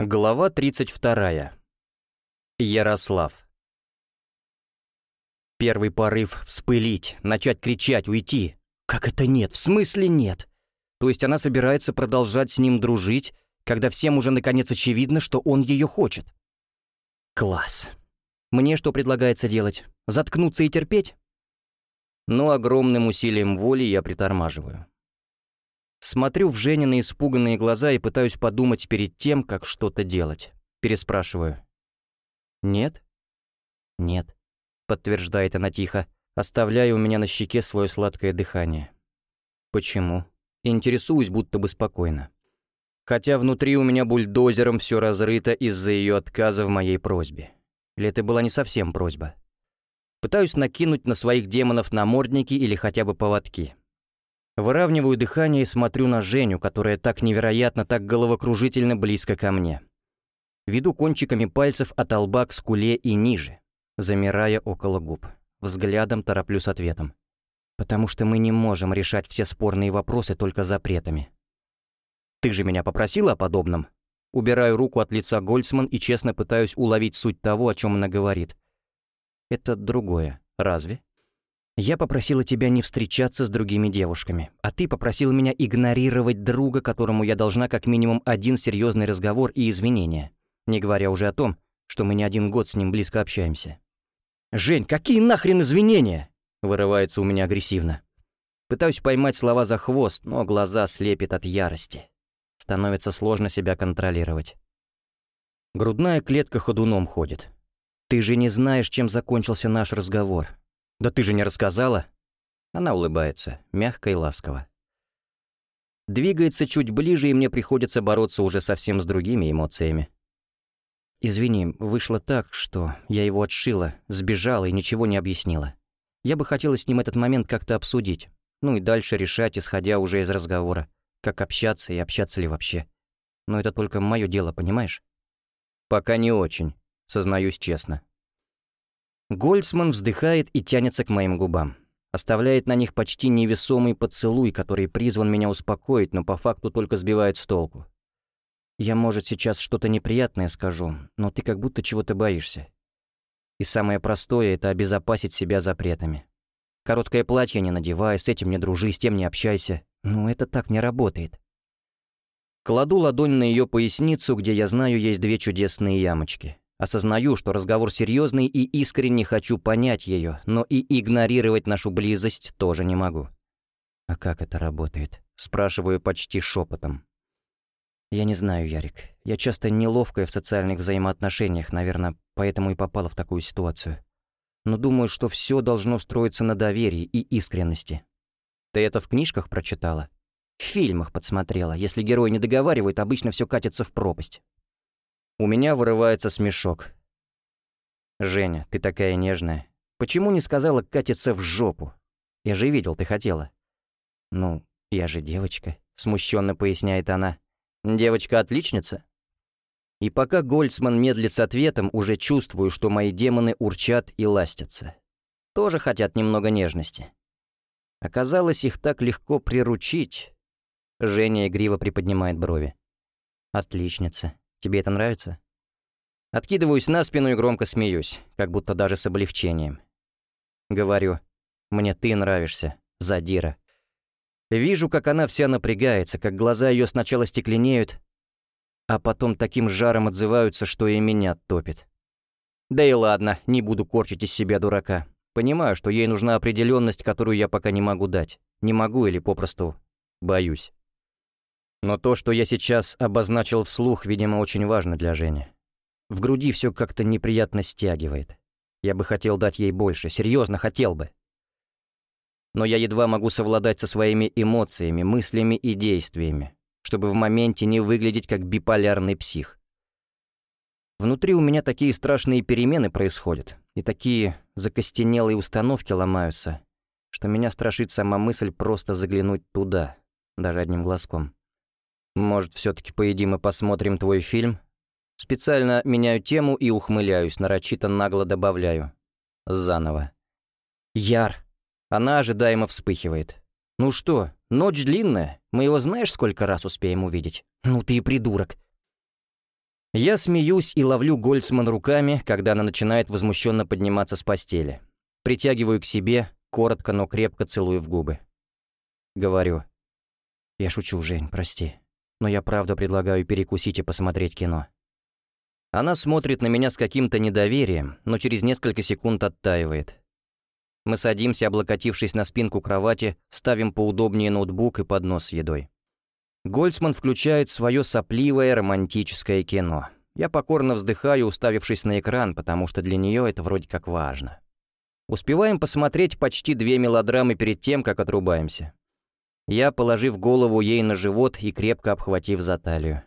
Глава 32. Ярослав. Первый порыв — вспылить, начать кричать, уйти. Как это нет? В смысле нет? То есть она собирается продолжать с ним дружить, когда всем уже наконец очевидно, что он ее хочет. Класс. Мне что предлагается делать? Заткнуться и терпеть? Но огромным усилием воли я притормаживаю. Смотрю в Женины испуганные глаза и пытаюсь подумать перед тем, как что-то делать. Переспрашиваю. «Нет?» «Нет», — подтверждает она тихо, оставляя у меня на щеке свое сладкое дыхание. «Почему?» Интересуюсь, будто бы спокойно. Хотя внутри у меня бульдозером все разрыто из-за ее отказа в моей просьбе. Или это была не совсем просьба? Пытаюсь накинуть на своих демонов намордники или хотя бы поводки. Выравниваю дыхание и смотрю на Женю, которая так невероятно, так головокружительно близко ко мне. Веду кончиками пальцев от лба к скуле и ниже, замирая около губ. Взглядом тороплю с ответом. Потому что мы не можем решать все спорные вопросы только запретами. «Ты же меня попросила о подобном?» Убираю руку от лица Гольцман и честно пытаюсь уловить суть того, о чем она говорит. «Это другое. Разве?» Я попросила тебя не встречаться с другими девушками, а ты попросил меня игнорировать друга, которому я должна как минимум один серьезный разговор и извинения, не говоря уже о том, что мы не один год с ним близко общаемся. «Жень, какие нахрен извинения?» — вырывается у меня агрессивно. Пытаюсь поймать слова за хвост, но глаза слепят от ярости. Становится сложно себя контролировать. Грудная клетка ходуном ходит. «Ты же не знаешь, чем закончился наш разговор. «Да ты же не рассказала?» Она улыбается, мягко и ласково. Двигается чуть ближе, и мне приходится бороться уже совсем с другими эмоциями. «Извини, вышло так, что я его отшила, сбежала и ничего не объяснила. Я бы хотела с ним этот момент как-то обсудить, ну и дальше решать, исходя уже из разговора, как общаться и общаться ли вообще. Но это только мое дело, понимаешь?» «Пока не очень», сознаюсь честно. Гольцман вздыхает и тянется к моим губам. Оставляет на них почти невесомый поцелуй, который призван меня успокоить, но по факту только сбивает с толку. Я, может, сейчас что-то неприятное скажу, но ты как будто чего-то боишься. И самое простое — это обезопасить себя запретами. Короткое платье не надевай, с этим не дружи, с тем не общайся. Ну, это так не работает. Кладу ладонь на ее поясницу, где я знаю есть две чудесные ямочки. Осознаю, что разговор серьезный и искренне хочу понять ее, но и игнорировать нашу близость тоже не могу. «А как это работает?» — спрашиваю почти шепотом. «Я не знаю, Ярик. Я часто неловкая в социальных взаимоотношениях, наверное, поэтому и попала в такую ситуацию. Но думаю, что все должно строиться на доверии и искренности. Ты это в книжках прочитала? В фильмах подсмотрела. Если герой не договаривает, обычно все катится в пропасть. У меня вырывается смешок. «Женя, ты такая нежная. Почему не сказала катиться в жопу? Я же видел, ты хотела». «Ну, я же девочка», — смущенно поясняет она. «Девочка-отличница?» И пока Гольцман медлит с ответом, уже чувствую, что мои демоны урчат и ластятся. Тоже хотят немного нежности. Оказалось, их так легко приручить. Женя игриво приподнимает брови. «Отличница. Тебе это нравится?» Откидываюсь на спину и громко смеюсь, как будто даже с облегчением. Говорю, «Мне ты нравишься, задира». Вижу, как она вся напрягается, как глаза ее сначала стекленеют, а потом таким жаром отзываются, что и меня топит. Да и ладно, не буду корчить из себя дурака. Понимаю, что ей нужна определенность, которую я пока не могу дать. Не могу или попросту боюсь. Но то, что я сейчас обозначил вслух, видимо, очень важно для Жени. В груди все как-то неприятно стягивает. Я бы хотел дать ей больше, серьезно хотел бы. Но я едва могу совладать со своими эмоциями, мыслями и действиями, чтобы в моменте не выглядеть как биполярный псих. Внутри у меня такие страшные перемены происходят, и такие закостенелые установки ломаются, что меня страшит сама мысль просто заглянуть туда, даже одним глазком. Может, все-таки поедим и посмотрим твой фильм? Специально меняю тему и ухмыляюсь, нарочито нагло добавляю. Заново. Яр. Она ожидаемо вспыхивает. Ну что, ночь длинная, мы его знаешь сколько раз успеем увидеть? Ну ты и придурок. Я смеюсь и ловлю Гольцман руками, когда она начинает возмущенно подниматься с постели. Притягиваю к себе, коротко, но крепко целую в губы. Говорю. «Я шучу, Жень, прости. Но я правда предлагаю перекусить и посмотреть кино». Она смотрит на меня с каким-то недоверием, но через несколько секунд оттаивает. Мы садимся, облокотившись на спинку кровати, ставим поудобнее ноутбук и поднос с едой. Гольцман включает свое сопливое романтическое кино. Я покорно вздыхаю, уставившись на экран, потому что для нее это вроде как важно. Успеваем посмотреть почти две мелодрамы перед тем, как отрубаемся. Я, положив голову ей на живот и крепко обхватив за талию.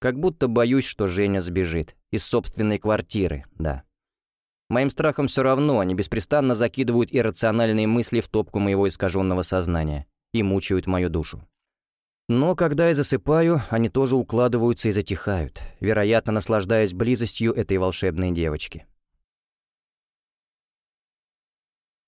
Как будто боюсь, что Женя сбежит. Из собственной квартиры, да. Моим страхам все равно, они беспрестанно закидывают иррациональные мысли в топку моего искаженного сознания и мучают мою душу. Но когда я засыпаю, они тоже укладываются и затихают, вероятно, наслаждаясь близостью этой волшебной девочки.